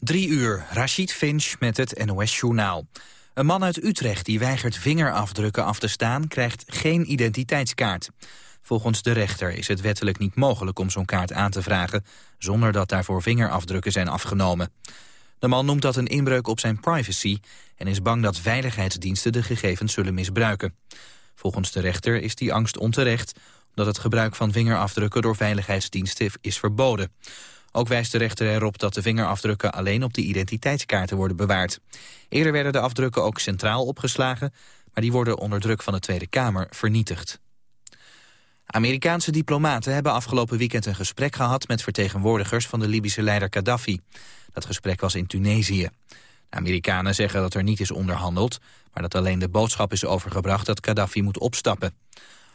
Drie uur, Rashid Finch met het NOS-journaal. Een man uit Utrecht die weigert vingerafdrukken af te staan... krijgt geen identiteitskaart. Volgens de rechter is het wettelijk niet mogelijk om zo'n kaart aan te vragen... zonder dat daarvoor vingerafdrukken zijn afgenomen. De man noemt dat een inbreuk op zijn privacy... en is bang dat veiligheidsdiensten de gegevens zullen misbruiken. Volgens de rechter is die angst onterecht... omdat het gebruik van vingerafdrukken door veiligheidsdiensten is verboden. Ook wijst de rechter erop dat de vingerafdrukken alleen op de identiteitskaarten worden bewaard. Eerder werden de afdrukken ook centraal opgeslagen, maar die worden onder druk van de Tweede Kamer vernietigd. Amerikaanse diplomaten hebben afgelopen weekend een gesprek gehad met vertegenwoordigers van de Libische leider Gaddafi. Dat gesprek was in Tunesië. De Amerikanen zeggen dat er niet is onderhandeld, maar dat alleen de boodschap is overgebracht dat Gaddafi moet opstappen.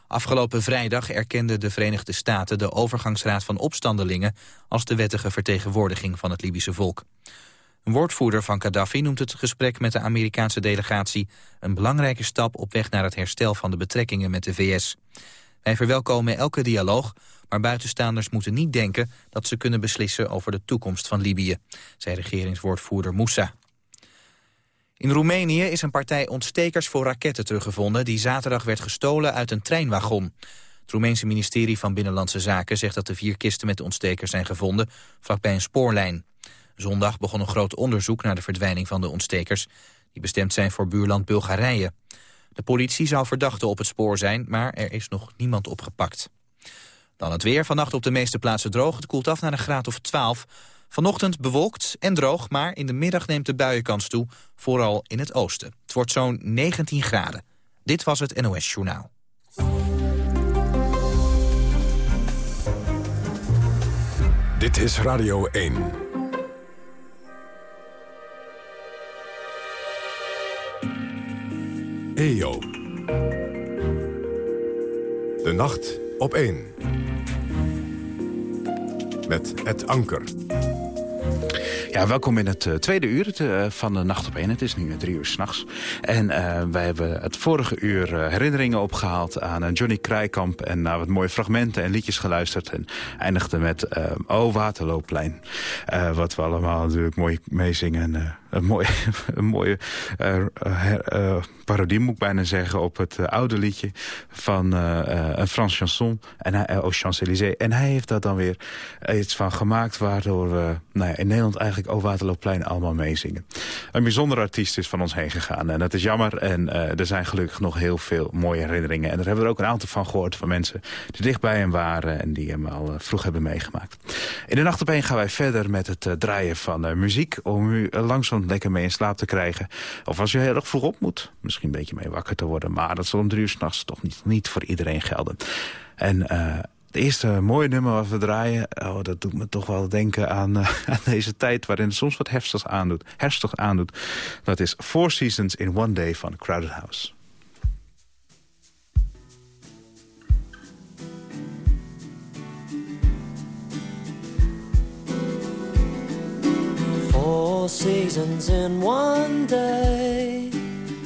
Afgelopen vrijdag erkenden de Verenigde Staten de overgangsraad van opstandelingen als de wettige vertegenwoordiging van het Libische volk. Een woordvoerder van Gaddafi noemt het gesprek met de Amerikaanse delegatie een belangrijke stap op weg naar het herstel van de betrekkingen met de VS. Wij verwelkomen elke dialoog, maar buitenstaanders moeten niet denken dat ze kunnen beslissen over de toekomst van Libië, zei regeringswoordvoerder Moussa. In Roemenië is een partij ontstekers voor raketten teruggevonden... die zaterdag werd gestolen uit een treinwagon. Het Roemeense ministerie van Binnenlandse Zaken zegt dat de vier kisten met de ontstekers zijn gevonden... vlakbij een spoorlijn. Zondag begon een groot onderzoek naar de verdwijning van de ontstekers... die bestemd zijn voor buurland Bulgarije. De politie zou verdachte op het spoor zijn, maar er is nog niemand opgepakt. Dan het weer. Vannacht op de meeste plaatsen droog. Het koelt af naar een graad of 12. Vanochtend bewolkt en droog, maar in de middag neemt de buienkans toe, vooral in het oosten. Het wordt zo'n 19 graden. Dit was het NOS Journaal. Dit is Radio 1. EO. De nacht op 1. Met het anker. Ja, welkom in het uh, tweede uur uh, van de Nacht op 1. Het is nu uh, drie uur s'nachts. En wij hebben het vorige uur herinneringen opgehaald aan Johnny Krijkamp... en naar wat mooie fragmenten en liedjes geluisterd. En eindigden met O Waterloopplein. wat we allemaal natuurlijk mooi meezingen een mooie, een mooie parodie, moet ik bijna zeggen... op het oude liedje van een Frans chanson, en hij, aux Champs-Élysées. En hij heeft daar dan weer iets van gemaakt... waardoor we nou ja, in Nederland eigenlijk over Waterloopplein allemaal meezingen. Een bijzonder artiest is van ons heen gegaan. En dat is jammer. En er zijn gelukkig nog heel veel mooie herinneringen. En daar hebben we er ook een aantal van gehoord van mensen... die dichtbij hem waren en die hem al vroeg hebben meegemaakt. In de nacht op een gaan wij verder met het draaien van muziek... om u langzaam lekker mee in slaap te krijgen. Of als je heel erg vroeg op moet, misschien een beetje mee wakker te worden. Maar dat zal om drie uur s'nachts toch niet, niet voor iedereen gelden. En het eerste mooie nummer wat we draaien... Oh, dat doet me toch wel denken aan, uh, aan deze tijd... waarin het soms wat heftig aandoet, herstig aandoet. Dat is Four Seasons in One Day van Crowded House. Four seasons in one day,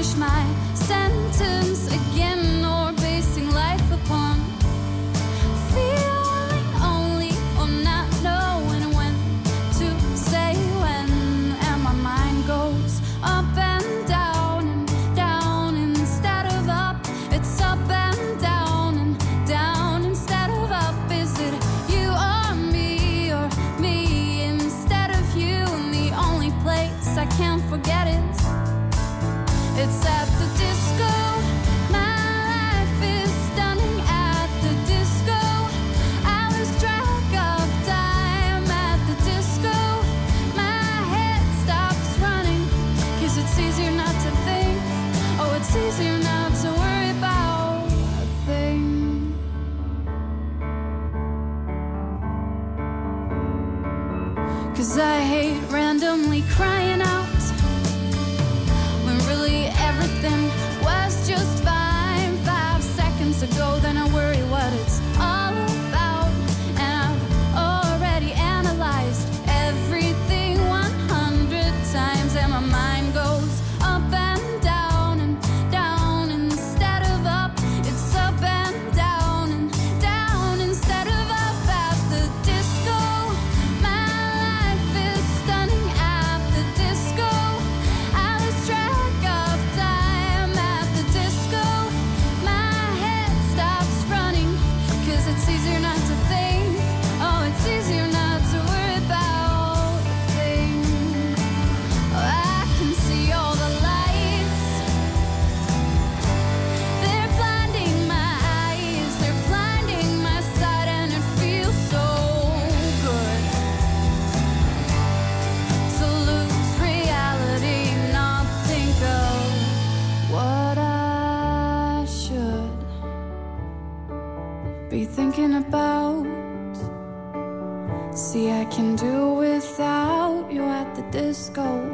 finish my sentence. 'Cause I hate randomly crying out when really everything thinking about? See, I can do without you at the disco.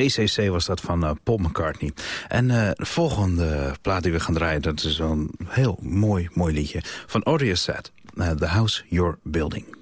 CCC was dat van Paul McCartney. En de volgende plaat die we gaan draaien, dat is een heel mooi, mooi liedje van Audio Set. The House You're Building.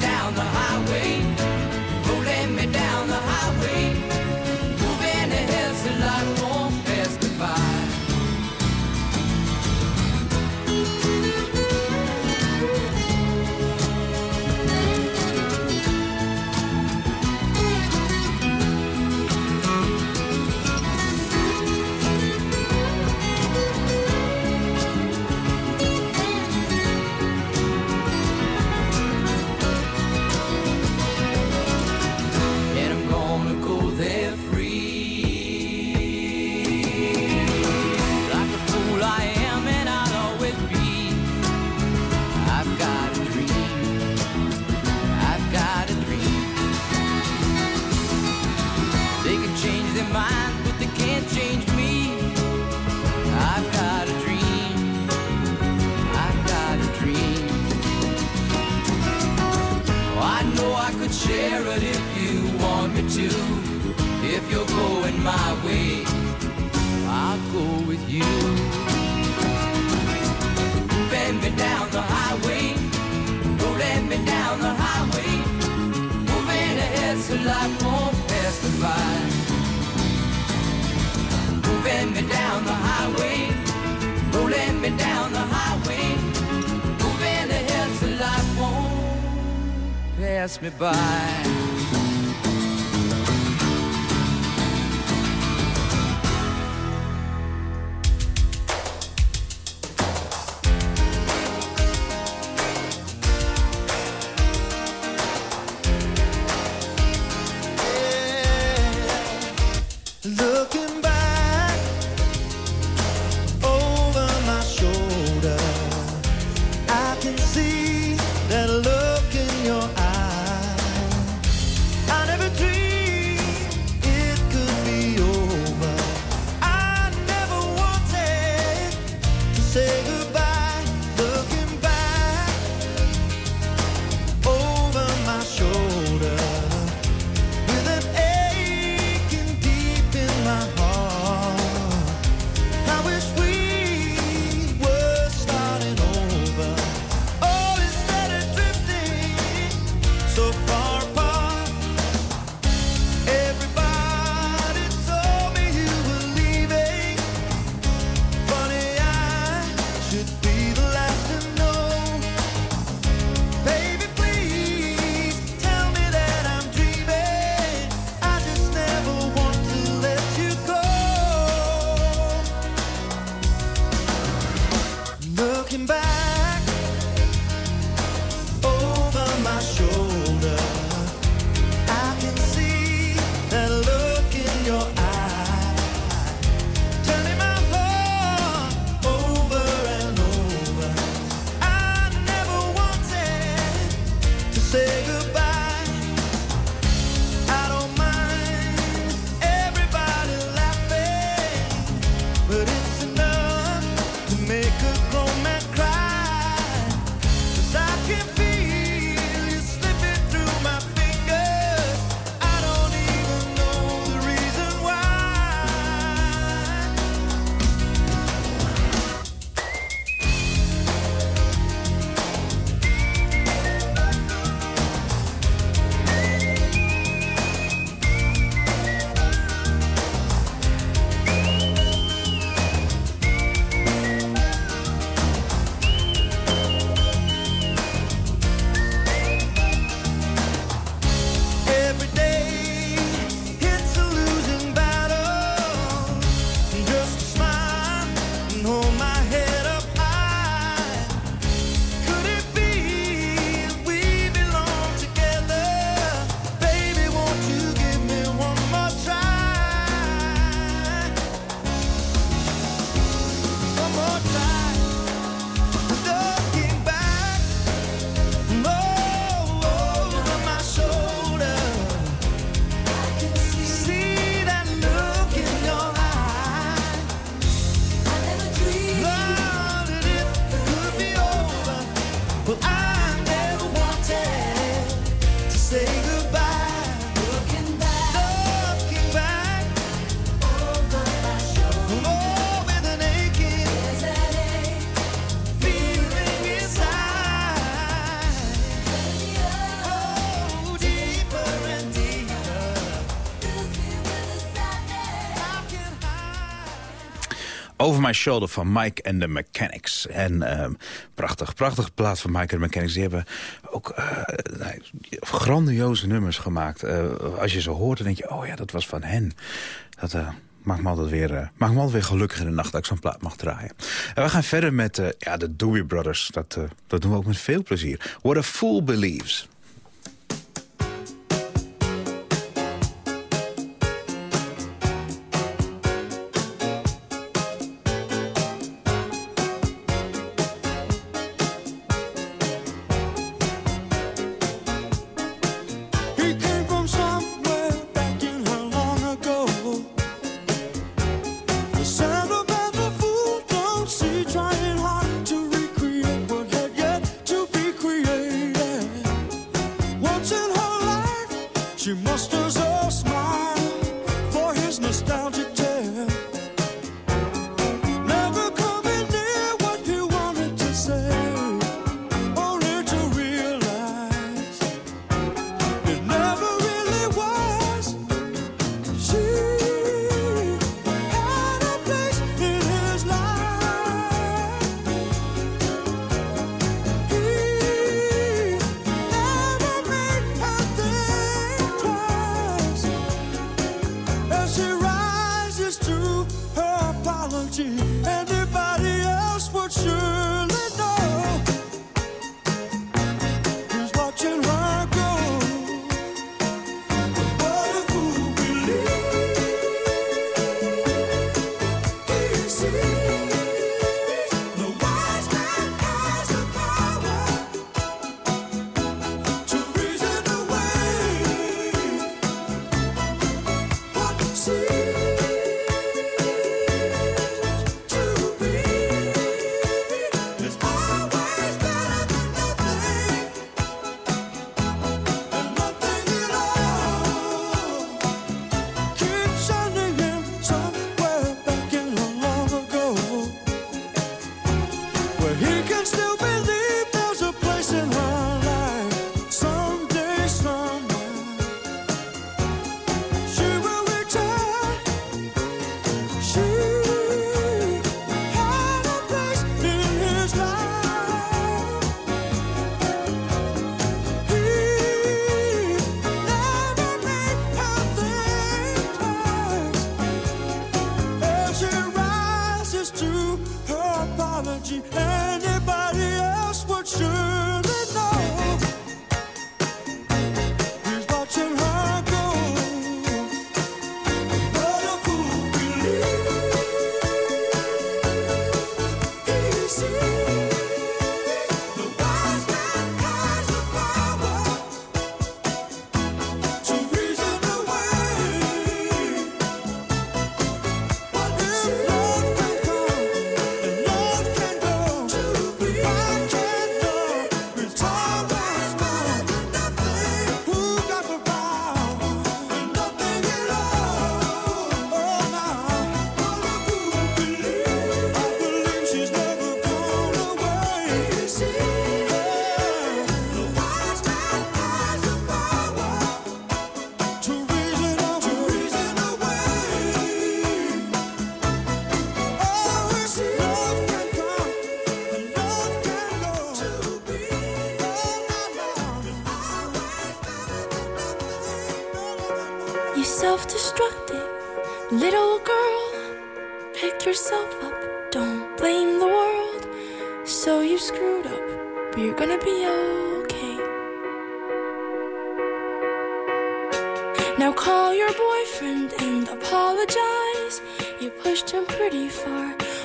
down the highway. Rolling me down the highway. wear it if you want me to. If you're going my way, I'll go with you. Bend me down the highway, don't let me down the highway. Moving ahead so life won't pass me by. Bend me down the highway, don't let me down the highway. pass me by. My Shoulder van Mike and the Mechanics. En uh, prachtig, prachtig plaat van Mike and the Mechanics. Die hebben ook uh, grandioze nummers gemaakt. Uh, als je ze hoort, dan denk je, oh ja, dat was van hen. Dat maakt me altijd weer, maakt me altijd weer gelukkig in de nacht dat ik zo'n plaat mag draaien. En we gaan verder met uh, ja, de Doobie Brothers. Dat, dat doen we ook met veel plezier. What a Fool Believes.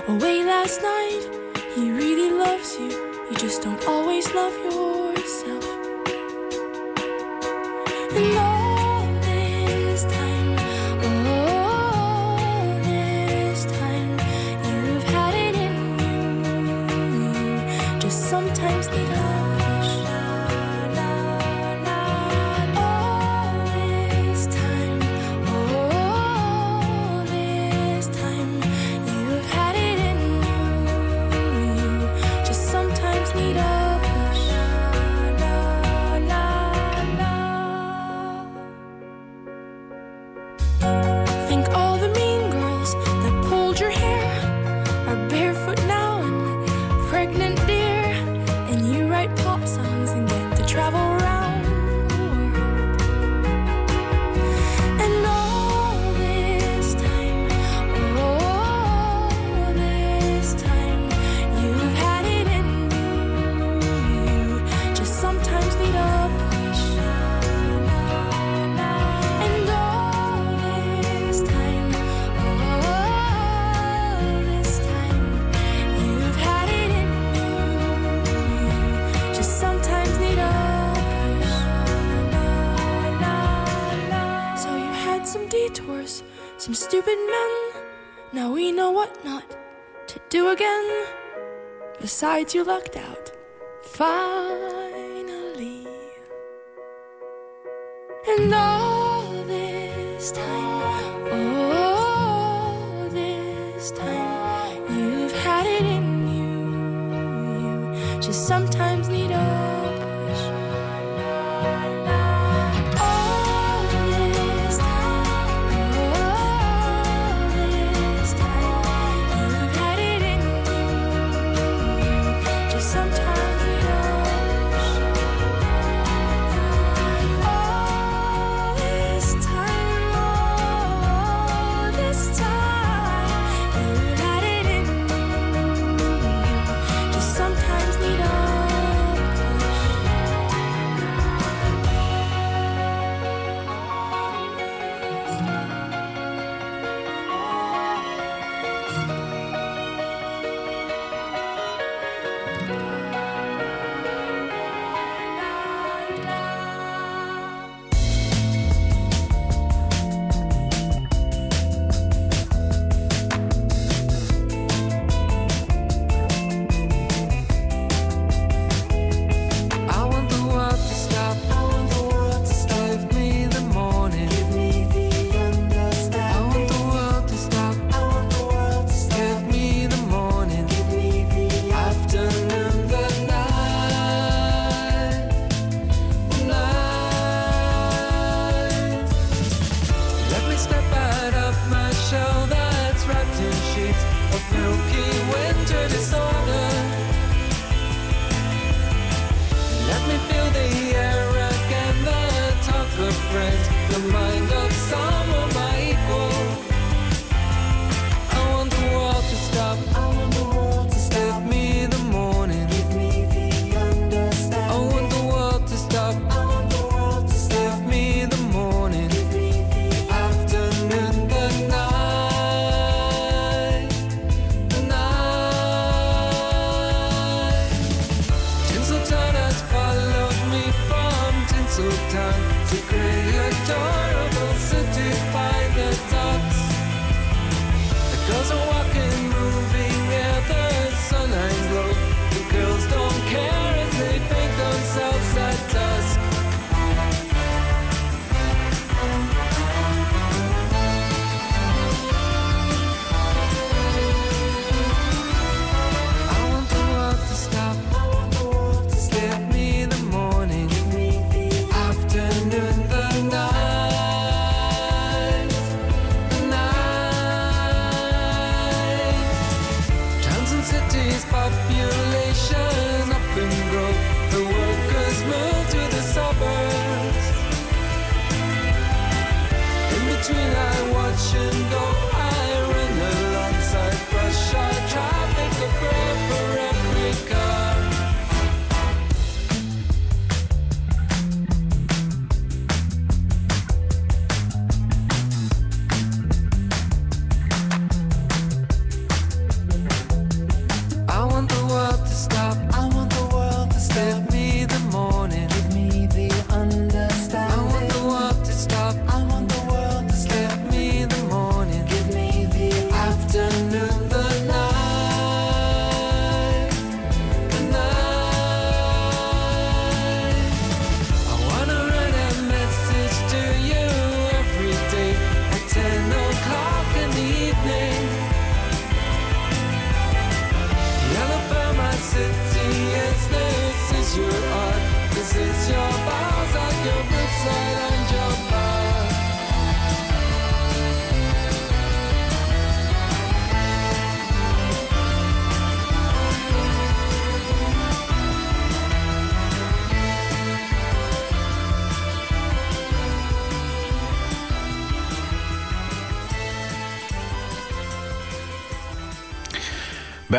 away last night. He really loves you, you just don't always love yourself. And all You lucked out. Finally.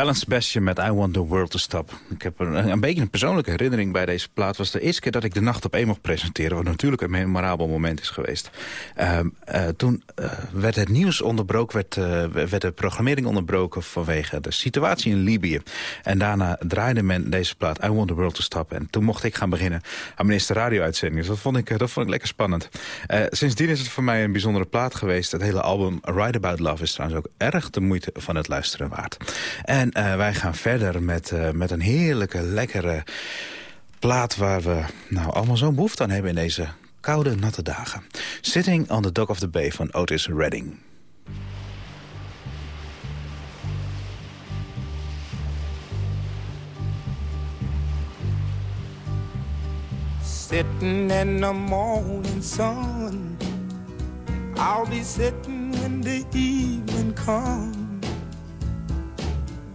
Balance Sebastian met I Want The World To Stop. Ik heb een, een beetje een persoonlijke herinnering bij deze plaat. was de eerste keer dat ik de Nacht op één mocht presenteren. Wat natuurlijk een memorabel moment is geweest. Uh, uh, toen uh, werd het nieuws onderbroken, werd, uh, werd de programmering onderbroken vanwege de situatie in Libië. En daarna draaide men deze plaat I Want The World To Stop. En toen mocht ik gaan beginnen aan mijn eerste radio-uitzending. Dus dat vond ik, dat vond ik lekker spannend. sindsdien is het voor mij een bijzondere plaat geweest. Het hele album Ride About Love is trouwens ook erg de moeite van het luisteren waard. En uh, wij gaan verder met, uh, met een heerlijke, lekkere plaat... waar we nou allemaal zo'n behoefte aan hebben in deze koude, natte dagen. Sitting on the Dock of the Bay van Otis Redding. Sitting in the morning sun I'll be sitting when the evening comes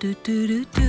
トゥトゥル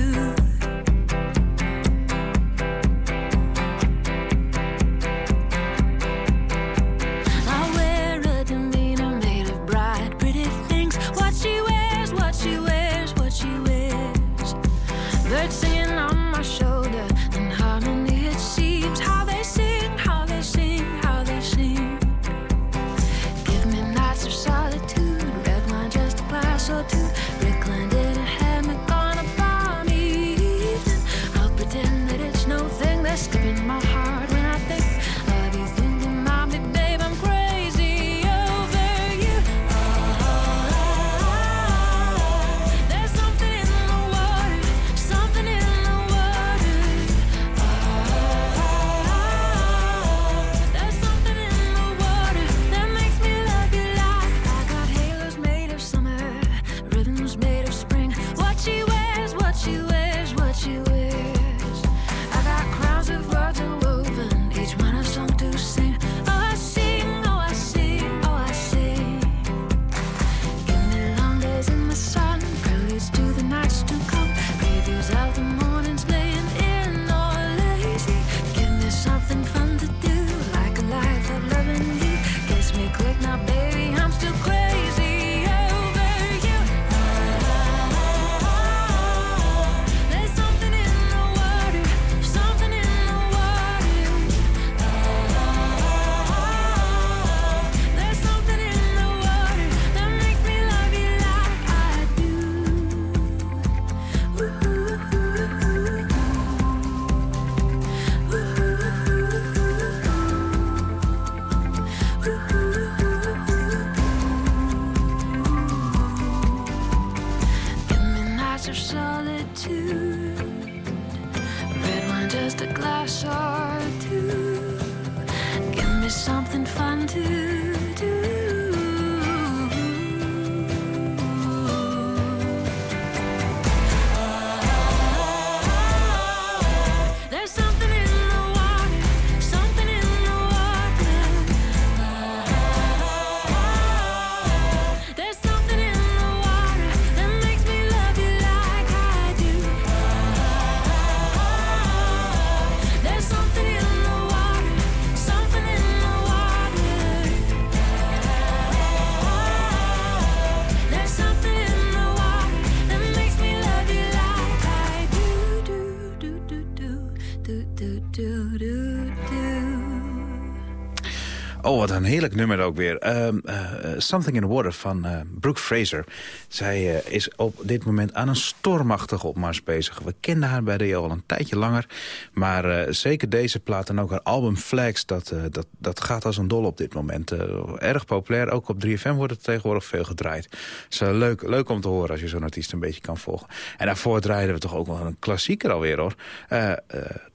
een heerlijk nummer ook weer. Ehm, eh, Something in the Water van uh, Brooke Fraser. Zij is op dit moment aan een stormachtige opmars bezig. We kenden haar bij de al een tijdje langer. Maar zeker deze plaat en ook haar album Flags... dat, dat, dat gaat als een dol op dit moment. erg populair. Ook op 3FM wordt het tegenwoordig veel gedraaid. Is leuk, leuk om te horen als je zo'n artiest een beetje kan volgen. En daarvoor draaiden we toch ook wel een klassieker alweer hoor.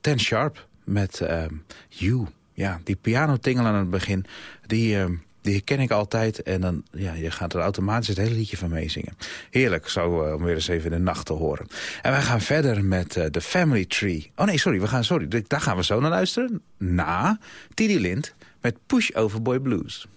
Ten Sharp met You ja, die pianotingel aan het begin, die, uh, die ken ik altijd. En dan, ja, je gaat er automatisch het hele liedje van meezingen. Heerlijk, zo uh, om weer eens even in de nacht te horen. En wij gaan verder met The Family Tree. Oh nee, sorry, we gaan, sorry, daar gaan we zo naar luisteren. Na Tiddy Lind met Push Over Boy Blues.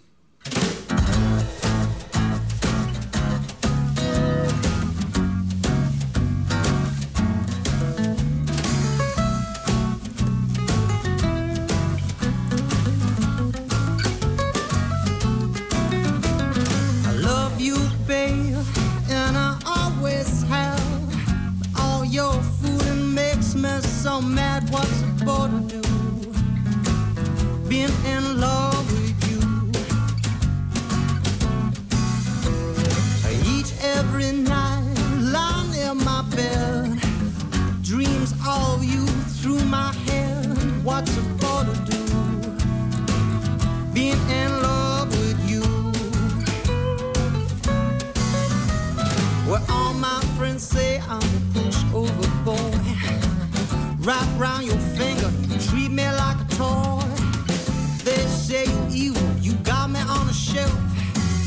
wrap round your finger. Treat me like a toy. They say you're evil, you got me on a shelf.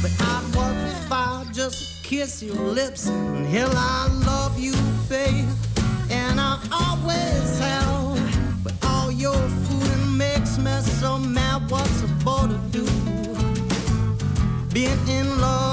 But I'd work the fire just to kiss your lips. And hell, I love you, babe. And I always have. But all your fooling makes me so mad. What's a boy to do? Being in love.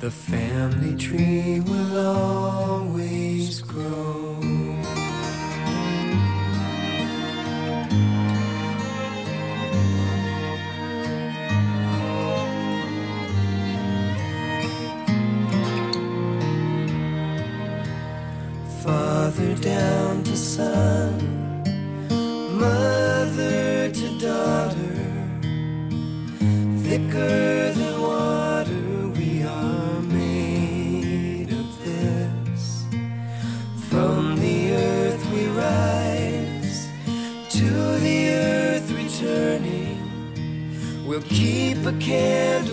The family tree will always grow. keep a candle.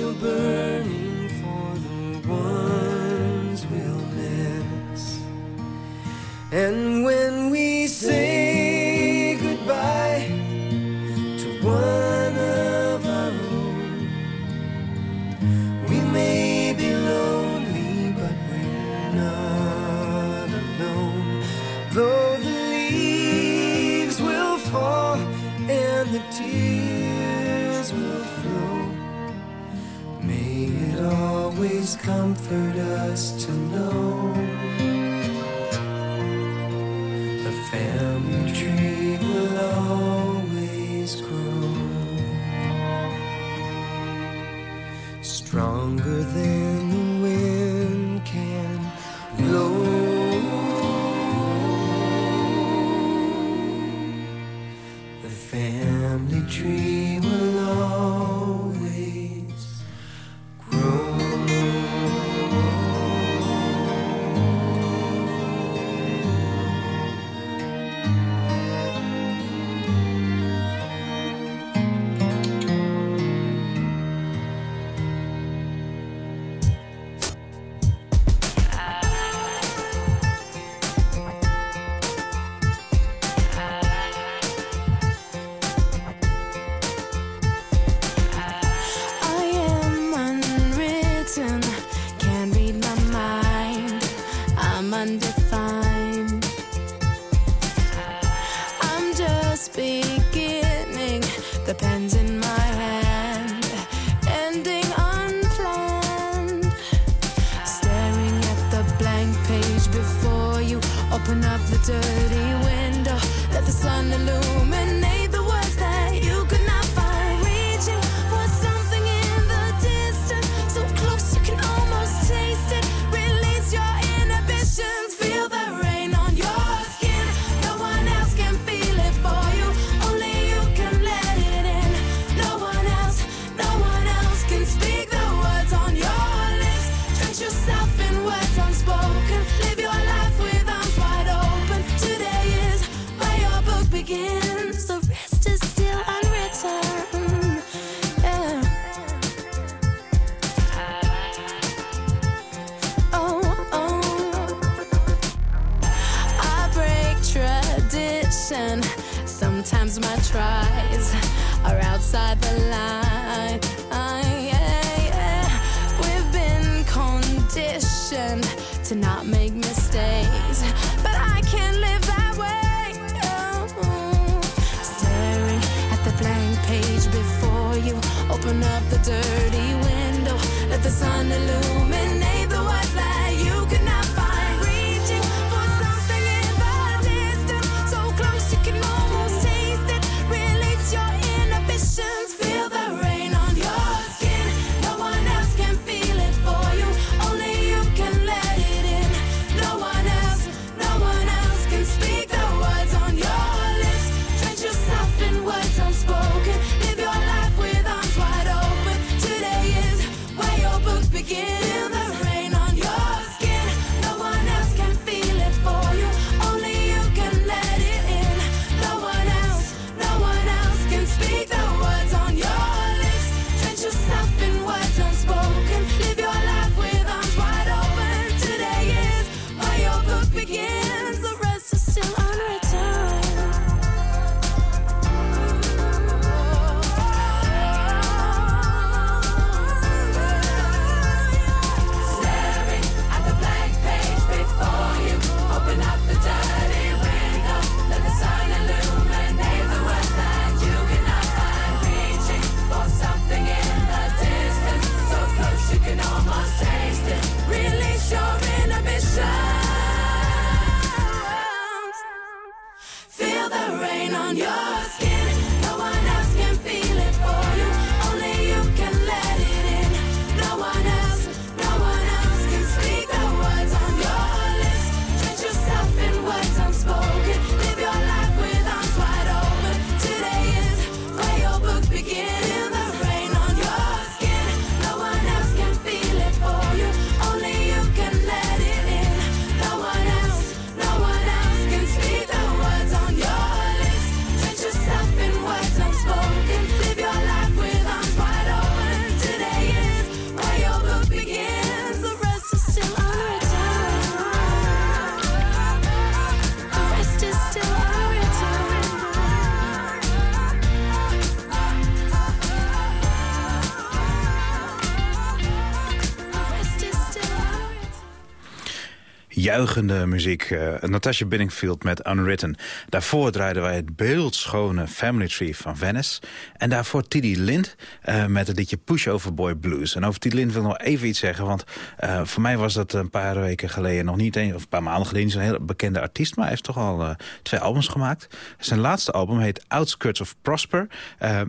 Juichende muziek. eh Natasha Bedingfield met Unwritten. Daarvoor draaiden wij het beeldschone Family Tree van Venice. En daarvoor Tiddy Lind eh, met het liedje Pushover Boy Blues. En over Tiddy Lind wil ik nog even iets zeggen. Want eh, voor mij was dat een paar weken geleden nog niet... Een, of een paar maanden geleden is een heel bekende artiest. Maar hij heeft toch al twee albums gemaakt. Zijn laatste album heet Outskirts of Prosper.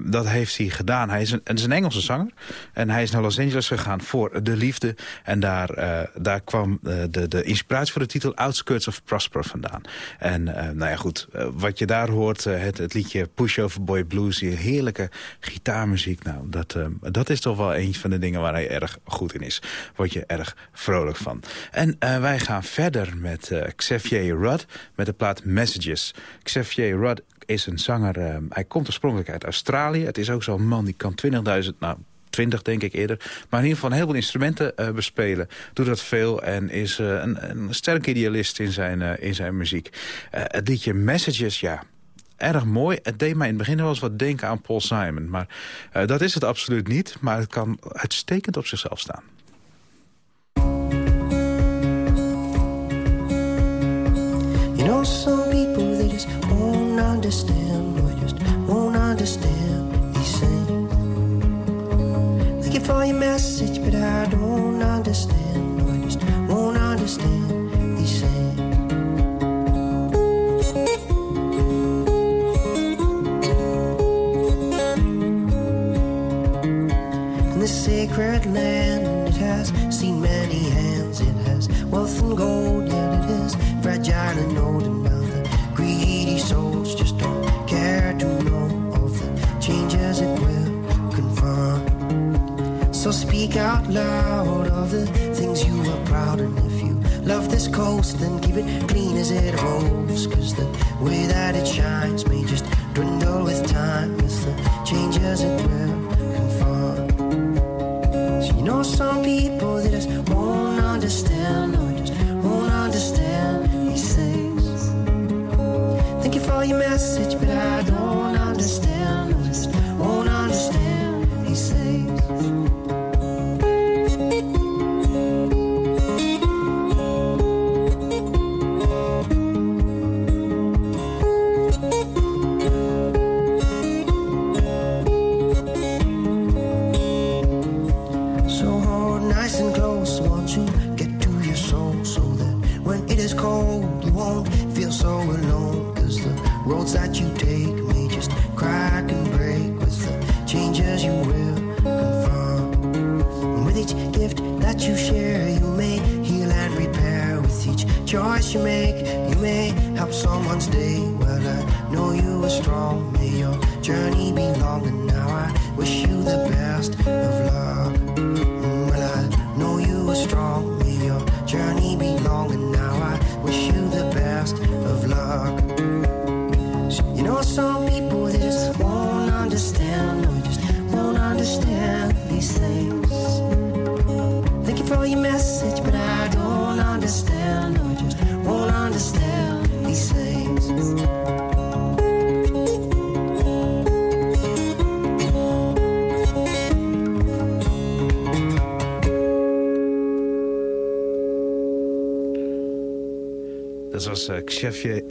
Dat heeft hij gedaan. Hij is een, is een Engelse zanger. En hij is naar Los Angeles gegaan voor de liefde. En daar, daar kwam de, de inspiratie de titel Outskirts of Prosper vandaan. En eh, nou ja, goed, eh, wat je daar hoort, eh, het, het liedje Pushover Boy Blues, die heerlijke gitaarmuziek. Nou, dat, dat is toch wel een van de dingen waar hij erg goed in is. Word je erg vrolijk van. En wij gaan verder met Xavier Rudd met de plaat Messages. Xavier Rudd is een zanger, hij komt oorspronkelijk uit Australië. Het is ook zo'n man die kan 20.000, nou 20 denk ik eerder. Maar in ieder geval een heleboel instrumenten eh, bespelen. Doet dat veel en is eh, een, een sterk idealist in zijn, eh, in zijn muziek. Het liedje Messages, ja, erg mooi. Het deed mij in het begin wel eens wat denken aan Paul Simon. Maar dat is het absoluut niet. Maar het kan uitstekend op zichzelf staan. You know, some people they just won't understand, Looking for your message, but I don't understand, or just won't understand these things. In this sacred land, it has seen many hands. It has wealth and gold, yet it is fragile and old So speak out loud of the things you are proud of. if you love this coast then keep it clean as it evolves cause the way that it shines may just dwindle with time with the changes it will confront. So you know some people they just won't understand or just won't understand these things. Thank you for your message, but I don't understand. I just won't understand he saves.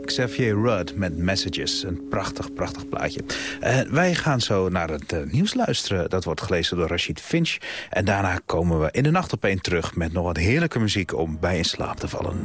Xavier, Rudd met Messages. Een prachtig, prachtig plaatje. Eh, wij gaan zo naar het eh, nieuws luisteren. Dat wordt gelezen door Rashid Finch. En daarna komen we in de nacht op één terug... met nog wat heerlijke muziek om bij in slaap te vallen.